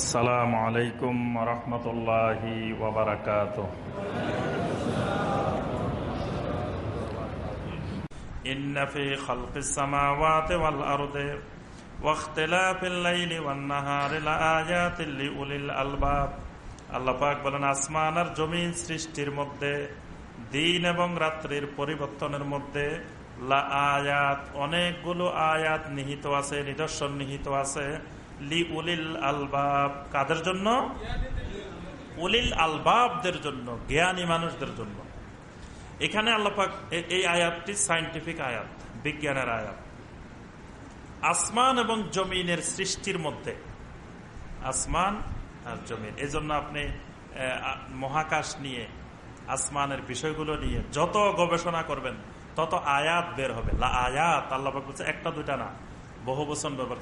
السلام عليكم ورحمة الله وبركاته إن في خلق السماوات والأرض واختلاف الليل والنهار لآيات لأولي الألباب আল্লাহ পাক বলেন আসমান আর জমিন সৃষ্টির মধ্যে দিন এবং রাত্রির পরিবর্তনের মধ্যে লা আয়াত অনেকগুলো আয়াত নিহিত আছে নিদর্শন নিহিত আছে লি উলিল আলবাব। কাদের জন্য? উলিল আলবাবদের জন্য, জ্ঞানী মানুষদের জন্য। এখানে আল্লাপাক এই আয়াতটি সাইন্টিফিক আয়াত, বিজ্ঞানের আয়াত। আসমান এবং জমিনের সৃষ্টির মধ্যে। আসমান আর জমিন। এই জন্য আপনি মহাকাশ নিয়ে, আসমানের বিষয়গুলো নিয়ে যত গবেষণা করবেন, তত আয়াত বের হবে। আয়াত, আল্লাহ বলছে একটা দুইটা না। বহু বচন ব্যবহার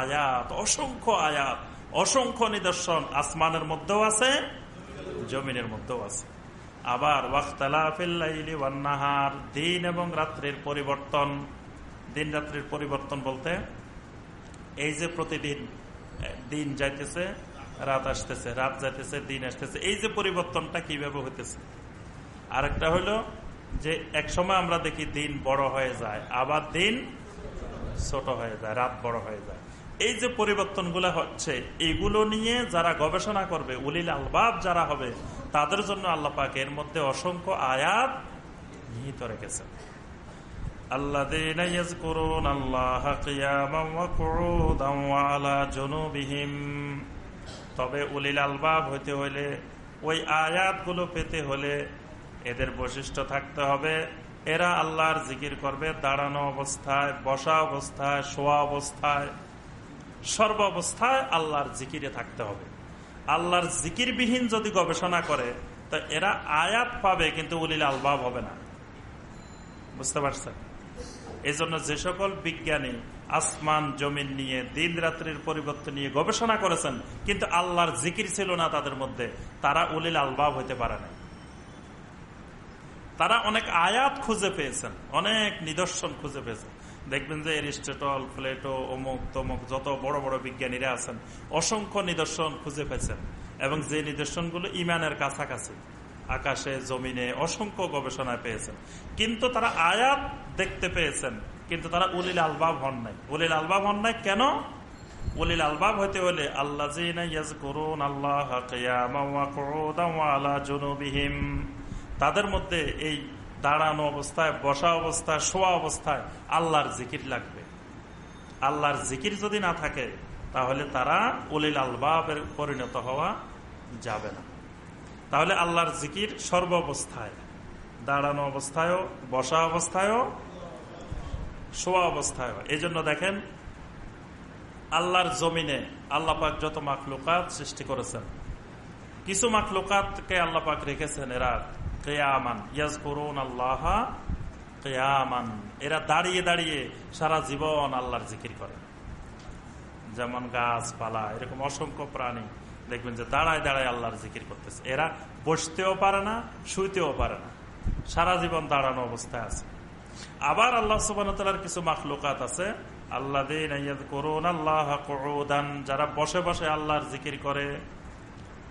আয়াত, অসংখ্য আয়াত, অসংখ্য নিদর্শন আসমানের মধ্যেও আছে, জমিনের মধ্যেও আছে। আবার ওয়ান্নাহার দিন এবং রাত্রির পরিবর্তন। দিন রাত্রির পরিবর্তন বলতে এই যে প্রতিদিন দিন যাইতেছে, রাত আসতেছে, রাত যাইতেছে, দিন আসতেছে, এই যে পরিবর্তনটা কীভাবে হইতেছে? আরেকটা হলো যে এক সময় আমরা দেখি দিন বড় হয়ে যায়, আবার দিন ছোট হয়ে যায়, রাত বড় হয়ে যায়। এই যে পরিবর্তনগুলো হচ্ছে, এগুলো নিয়ে যারা গবেষণা করবে, উলিল আলবাব যারা হবে, তাদের জন্য আল্লাহ পাক এর মধ্যে অসংখ্য আয়াত নিহিত রেখেছেন। তবে উলিল আলবাব হইতে হইলে, ওই আয়াতগুলো পেতে হলে এদের বৈশিষ্ট্য থাকতে হবে। এরা আল্লাহর জিকির করবে, দাঁড়ানো অবস্থায়, বসা অবস্থায়, শোয়া অবস্থায়, সর্ব অবস্থায় আল্লাহর জিকিরে থাকতে হবে। আল্লাহর জিকিরবিহীন যদি গবেষণা করে, তো এরা আয়াত পাবে, কিন্তু উলিল আলবাব হবে না। বুঝতে পারছেন? এই জন্য যে সকল বিজ্ঞানী আসমান, জমিন নিয়ে, দিন রাত্রির পরিবর্তন নিয়ে গবেষণা করেছেন, কিন্তু আল্লাহর জিকির ছিল না তাদের মধ্যে, তারা উলিল আলবাব হইতে পারে না তারা অনেক আয়াত খুঁজে পেয়েছেন, অনেক নিদর্শন খুঁজে পেয়েছেন। দেখবেন যে এরিস্টেটল, প্লেটো, অমুক, তমুক যত বড় বড় বিজ্ঞানীরা আছেন, অসংখ্য নিদর্শন খুঁজে পেয়েছেন এবং যে নিদর্শনগুলো ইমানের কাছাকাছি, আকাশে, জমিনে অসংখ্য গবেষণায় পেয়েছেন। কিন্তু তারা আয়াত দেখতে পেয়েছেন, কিন্তু তারা উলিল আলবাব হন নাই। উলিল আলবাব হন নাই কেন? উলিল আলবাব হইতে হলে আল্লাহ আল্লাহ তাদের মধ্যে এই দাঁড়ানো অবস্থায়, বসা অবস্থায়, শোয়া অবস্থায় আল্লাহর জিকির লাগবে। আল্লাহর জিকির যদি না থাকে, তাহলে তারা উলিল আলবাবের পরিণত হওয়া যাবে না। তাহলে আল্লাহর জিকির সর্ব অবস্থায়, দাঁড়ানো অবস্থায়ও, বসা অবস্থায়ও, শোয়া অবস্থায়ও। এই জন্য দেখেন, আল্লাহর জমিনে আল্লাপাক যত মাখলুকাত সৃষ্টি করেছেন, কিছু মাখলুকাতকে আল্লাপাক রেখেছেন এরা কেয়ামান ইয়াজ কেয়ামান এরা দাঁড়িয়ে দাঁড়িয়ে সারা জীবন আল্লাহর জিকির করে। যেমন গাছপালা, এরকম অসংখ্য প্রাণী। দেখবেন যে দাঁড়ায় দাঁড়ায় আল্লাহর জিকির করতেছে। এরা বসতেও পারে না, শুইতেও পারে না। সারা জীবন দাঁড়ানো অবস্থায় আছে। আবার আল্লাহ সুবান কিছু মাখলুকাত আছে। আল্লাহ করুন আল্লাহ যারা বসে বসে আল্লাহর জিকির করে।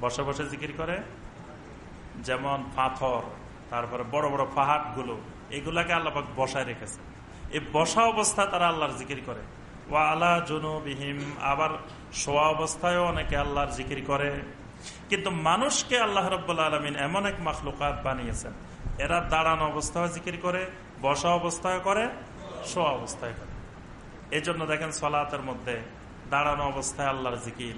বসে বসে জিকির করে। যেমন পাথর, তারপরে বড় বড় পাহাড়গুলো এগুলাকে আল্লাপাক বসায় রেখেছে। এই বসা অবস্থায় তারা আল্লাহর জিকির করে। ওয়া আল্লাহ জনুবিহীম, আবার শোয়া অবস্থায়ও অনেকে আল্লাহর জিকির করে। কিন্তু মানুষকে আল্লাহ রব্বুল্লা আলমিন এমন এক মাখলুকাত বানিয়েছেন, এরা দাঁড়ানো অবস্থায় জিকির করে, বসা অবস্থায় করে, শোয়া অবস্থায় করে। এই জন্য দেখেন সলাতের মধ্যে দাঁড়ানো অবস্থায় আল্লাহর জিকির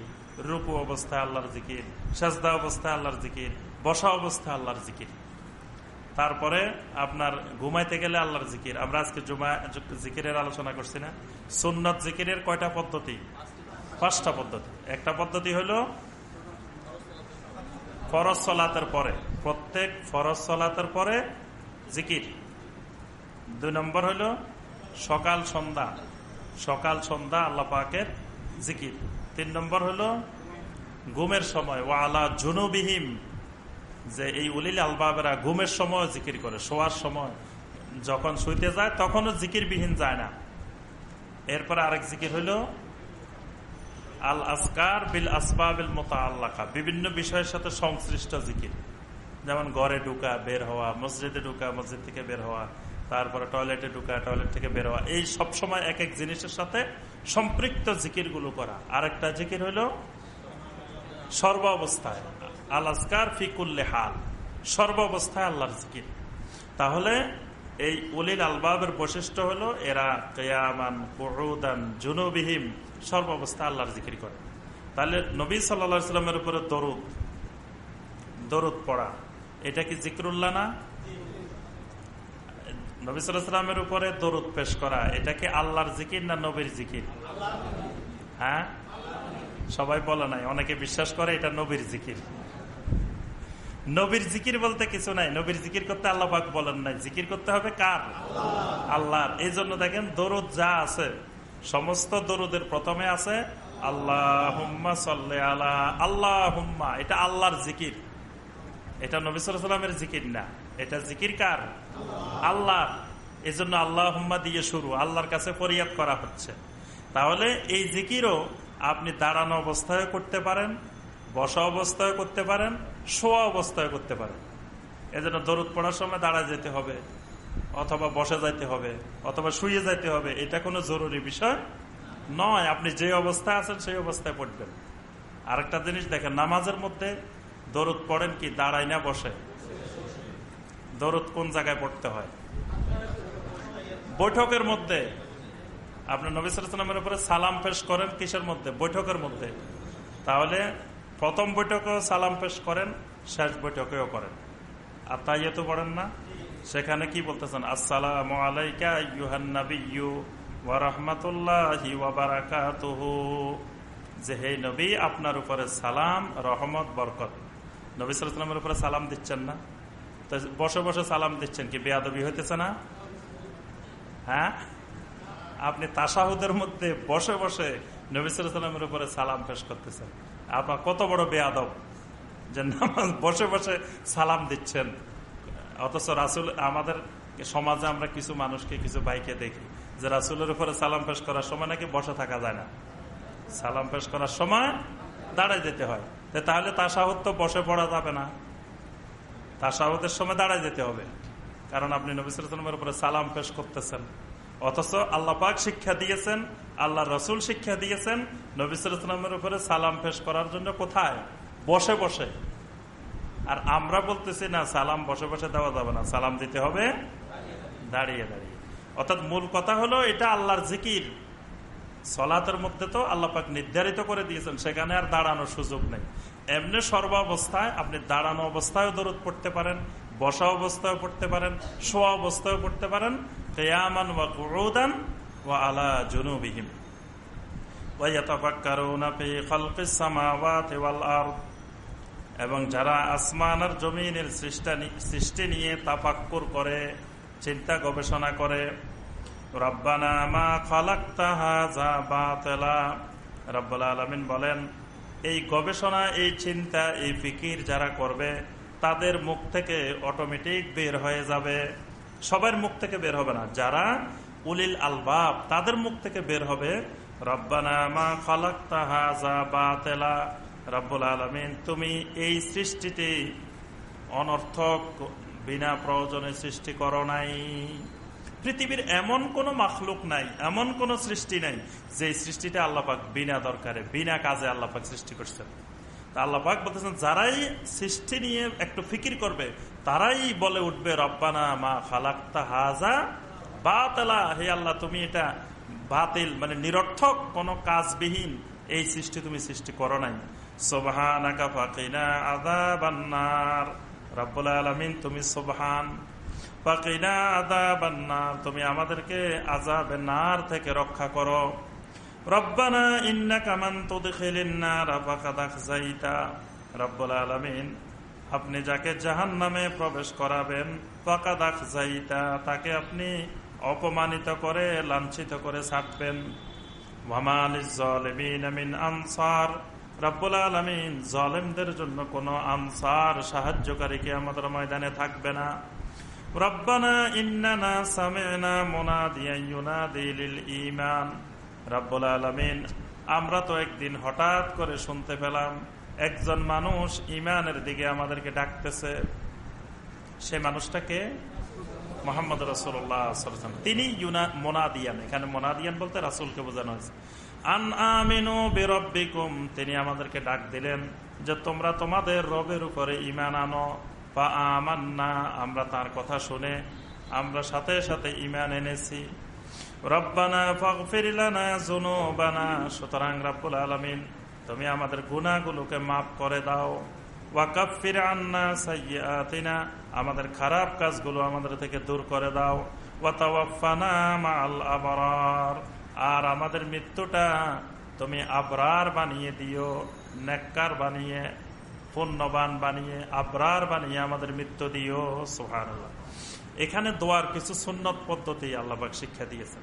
রূপু অবস্থায় আল্লাহর জিকির, সাজদা অবস্থায় আল্লাহর জিকির বসা অবস্থা আল্লাহর জিকির। তারপরে আপনার ঘুমাইতে গেলে আল্লাহর জিকির। আমরা আজকে জুমা জিকিরের আলোচনা করছি না। সুন্নত জিকিরের কয়টা পদ্ধতি? পাঁচটা পদ্ধতি। একটা পদ্ধতি হলো ফরজ সলাতের পরে, প্রত্যেক ফরজ সলাতের পরে জিকির। দুই নম্বর হলো সকাল সন্ধ্যা। সকাল সন্ধ্যা আল্লাহ পাকের জিকির। তিন নম্বর হলো ঘুমের সময়। ও আলা জুনুবিহীম। যে এই উলিল আলবাবেরা ঘুমের সময় জিকির করে, শোয়ার সময়। যখন শুইতে যায়, তখনও জিকির বিহীন যায় না। এরপরে আরেক জিকির হইল, আল আসকার বিল আসবাবিল মোতা আল্লাহা বিভিন্ন বিষয়ের সাথে সংশ্লিষ্ট জিকির। যেমন ঘরে ঢুকা, বের হওয়া, মসজিদে ঢুকা, মসজিদ থেকে বের হওয়া, তারপরে টয়লেটে ঢুকা, টয়লেট থেকে বের হওয়া। এই সব সময় এক এক জিনিসের সাথে সম্পৃক্ত জিকিরগুলো করা। আরেকটা জিকির হইল সর্ব অবস্থায় আল আসকার ফিকুল্লে হাল সর্ব অবস্থায় আল্লাহর জিকির। তাহলে এই উলিল আলবাবের বৈশিষ্ট্য হলো, এরা কেয়ামান কুদান জুনুবিহীম সর্বাবস্থা আল্লাহর জিকির করে। তাহলে নবী সাল্লা সাল্লামের উপরে দরুদ দরুদ পড়া, এটা কি জিক্রুল্লাহ না? নবী সাল্লামের উপরে দরুদ পেশ করা, এটা কি আল্লাহর জিকির না নবীর জিকির? হ্যাঁ? সবাই বলে নাই, অনেকে বিশ্বাস করে এটা নবীর জিকির। নবীর জিকির বলতে কিছু নাই। নবীর জিকির করতে আল্লাহ পাক বলেন নাই। জিকির করতে হবে কার? আল্লাহর। এই জন্য দেখেন দরুদ যা আছে সমস্ত দরুদের প্রথমে আছে আল্লাহ আলা আল্লাহ হুম্মা এটা আল্লাহর জিকির। এটা নবী সাল্লামের জিকির না। এটা জিকির কার? আল্লাহ এই জন্য আল্লাহ হুম্মা দিয়ে শুরু। আল্লাহর কাছে ফরিয়াদ করা হচ্ছে। তাহলে এই জিকিরও আপনি দাঁড়ানো অবস্থায় করতে পারেন। বসা অবস্থায় করতে পারেন, শোয়া অবস্থায় করতে পারেন। এজন্য দরুদ পড়ার সময় দাঁড়ায় যেতে হবে, অথবা বসে যাইতে হবে, অথবা শুয়ে যাইতে হবে, এটা কোনো জরুরি বিষয় নয়। আপনি যে অবস্থায় আছেন সেই অবস্থায় পড়বেন। আরেকটা জিনিস দেখেন, নামাজের মধ্যে দরুদ পড়েন কি? দাঁড়াই না, বসে। দরুদ কোন জায়গায় পড়তে হয়? বৈঠকের মধ্যে। আপনি নবী সালামের উপরে সালাম পেশ করেন কিসের মধ্যে? বৈঠকের মধ্যে। তাহলে প্রথম বৈঠকেও সালাম পেশ করেন, শেষ বৈঠকেও করেন। আর তাই তো পড়েন না। সেখানে কি বলতেছেন? আসসালাম আলাইকা ইউহান্নবিউ ওয়ারহমতুল্লাহি ওয়াবারাকাতুহু যে হে নবী, আপনার উপরে সালাম, রহমত, বরকত। নবী সালামের উপরে সালাম দিচ্ছেন না। তো বসে বসে সালাম দিচ্ছেন কি? বেয়াদবি হইতেছে না? হ্যাঁ? আপনি তাসাহুদের মধ্যে বসে বসে নবী সালামের উপরে সালাম পেশ করতেছেন। আপনার কত বড় বেয়াদব যে নামাজ বসে বসে সালাম দিচ্ছেন। অথচ রাসুল, আমাদের সমাজে আমরা কিছু মানুষকে, কিছু বাইকে দেখি যে রাসুলের উপরে সালাম পেশ করার সময় নাকি বসে থাকা যায় না। সালাম পেশ করার সময় দাঁড়ায় যেতে হয়। তাহলে তাসাহুদ তো বসে পড়া যাবে না। তাসাহুদের সময় দাঁড়ায় যেতে হবে। কারণ আপনি নবী সালামের উপরে সালাম পেশ করতেছেন। অথচ আল্লাহ পাক শিক্ষা দিয়েছেন, আল্লাহ রসুল শিক্ষা দিয়েছেন, নবী সালামের উপরে সালাম পেশ করার জন্য কোথায়? বসে বসে। আর আমরা বলতেছি, না, সালাম বসে বসে দেওয়া যাবে না। সালাম দিতে হবে দাঁড়িয়ে দাঁড়িয়ে। অর্থাৎ মূল কথা হলো, এটা আল্লাহর জিকির। সলাতের মধ্যে তো আল্লাহ পাক নির্ধারিত করে দিয়েছেন, সেখানে আর দাঁড়ানোর সুযোগ নেই। এমনি সর্বাবস্থায় আপনি দাঁড়ানো অবস্থায় দরদ পড়তে পারেন, বসা অবস্থায় পড়তে পারেন, শোয়া অবস্থায় পড়তে পারেন ওয়া এবং যারা আসমান আর জমিনের সৃষ্টি নিয়ে তাপাক্কুর করে, চিন্তা গবেষণা করে, রব্বানা বলেন, এই গবেষণা, এই চিন্তা, এই ফিকির যারা করবে, তাদের মুখ থেকে অটোমেটিক বের হয়ে যাবে। সবার মুখ থেকে বের হবে না। যারা উলিল আলবাব, তাদের মুখ থেকে বের হবে, রব্বানা রব্বুল তুমি এই অনর্থক বিনা প্রয়োজনে সৃষ্টি করো নাই। পৃথিবীর এমন কোন মাখলুক নাই, এমন কোন সৃষ্টি নাই সৃষ্টিটা আল্লাপাক বিনা দরকারে, বিনা কাজে আল্লাপাক সৃষ্টি করছেন। আল্লাপাক বলতেছেন, যারাই সৃষ্টি নিয়ে একটু ফিকির করবে, তারাই বলে উঠবে, রব্বানা মা খালাক্তা হাজা বাতলা। হে আল্লাহ, তুমি এটা বাতিল মানে নিরর্থক কোন কাজবিহীন এই সৃষ্টি তুমি সৃষ্টি করো নাই। সোবাহানাকা ফাকিনা আদা বান্নার রব্বুল আলমিন, তুমি সোবাহান। ফাকিনা আদা বান্নার তুমি আমাদেরকে আজাবে নার থেকে রক্ষা করো। রব্বানা ইন্না কামান তোদিনা রব্বুল আলমিন, আপনি যাকে জাহান নামে প্রবেশ করাবেন ফাকাদাক যাইতা তাকে আপনি অপমানিত করে, লাঞ্ছিত করে ছাড়বেন। আনসার। রাব্বুল আলমিন, জলেমদের জন্য কোন আনসার সাহায্যকারীকে আমাদের ময়দানে থাকবে না। রব্বানা ইন্নানা সামেনা মোনাদিয়া ইউনাদি লিল ঈমান। রাব্বুল আলামিন, আমরা তো একদিন হঠাৎ করে শুনতে পেলাম, একজন মানুষ ইমানের দিকে আমাদেরকে ডাকতেছে। সে মানুষটাকে মোহাম্মদ রসুল্লাহ তিনি মোনাদিয়ান, এখানে মোনাদিয়ান বলতে রাসুলকে বোঝানো হয়েছে। আন আমিনু তিনি আমাদেরকে ডাক দিলেন যে, তোমরা তোমাদের রবের উপরে ইমান আনো বা আমান্না আমরা তার কথা শুনে আমরা সাথে সাথে ইমান এনেছি। জুনো বানা সুতরাং তুমি আমাদের গুণাগুলোকে মাফ করে দাও। আমাদের খারাপ কাজগুলো আমাদের থেকে দূর করে দাও। আর আমাদের মৃত্যুটা তুমি আবরার বানিয়ে দিও, নেককার বানিয়ে, পুণ্যবান বানিয়ে, আবরার বানিয়ে আমাদের মৃত্যু দিও সোহান এখানে দোয়ার কিছু সুন্নত পদ্ধতি আল্লাহবাক শিক্ষা দিয়েছেন।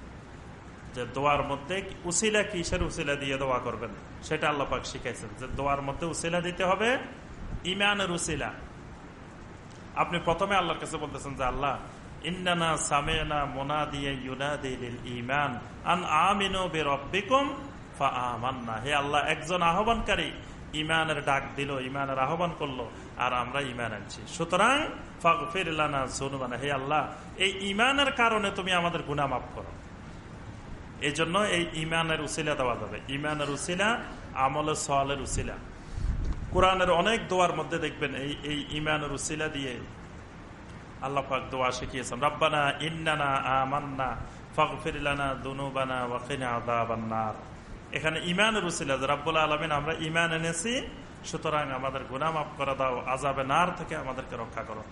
যে দোয়ার মধ্যে উসিলা কিসের উসিলা দিয়ে দোয়া করবেন? সেটা আল্লাপাক শিখাইছেন যে দোয়ার মধ্যে উসিলা দিতে হবে ইমানের উসিলা। আপনি প্রথমে আল্লাহর কাছে বলতেছেন যে আল্লাহ, ইন্নানা সামেনা মোনা ইমান আন আমান্না। হে আল্লাহ, একজন আহ্বানকারী ইমানের ডাক দিল ইমানের আহ্বান করল, আর আমরা ইমান আনছি। সুতরাং ফাগফিরানা জনুবানা হে আল্লাহ, এই ইমানের কারণে তুমি আমাদের গুণা মাফ করো। এই জন্য এই ইমানের উসিলা দেওয়া যাবে। ইমানের উসিলা, আমল সলের উসিলা। কোরআনের অনেক দোয়ার মধ্যে দেখবেন এই এই ইমানের উসিলা দিয়ে আল্লাহ পাক দোয়া শিখিয়েছেন, রব্বানা ইন্নানা আমান্না ফগফিরানা দুনুবানা ওয়াকিনা আদাবান্নার এখানে ইমানের উচিলা রাব্বুল আলমিন, আমরা ইমান এনেছি, সুতরাং আমাদের গুনামাফ করে দাও আজাবে নার থেকে আমাদেরকে রক্ষা করো।